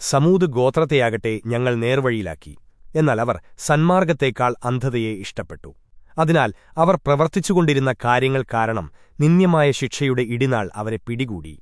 സമൂത് ഗോത്രത്തെയാകട്ടെ ഞങ്ങൾ നേർവഴിയിലാക്കി. എന്നാൽ അവർ സന്മാർഗത്തേക്കാൾ അന്ധതയെ ഇഷ്ടപ്പെട്ടു. അതിനാൽ അവർ പ്രവർത്തിച്ചുകൊണ്ടിരുന്ന കാര്യങ്ങൾ കാരണം നിന്ദ്യമായ ശിക്ഷയുടെ ഇടിനാൾ അവരെ പിടികൂടി.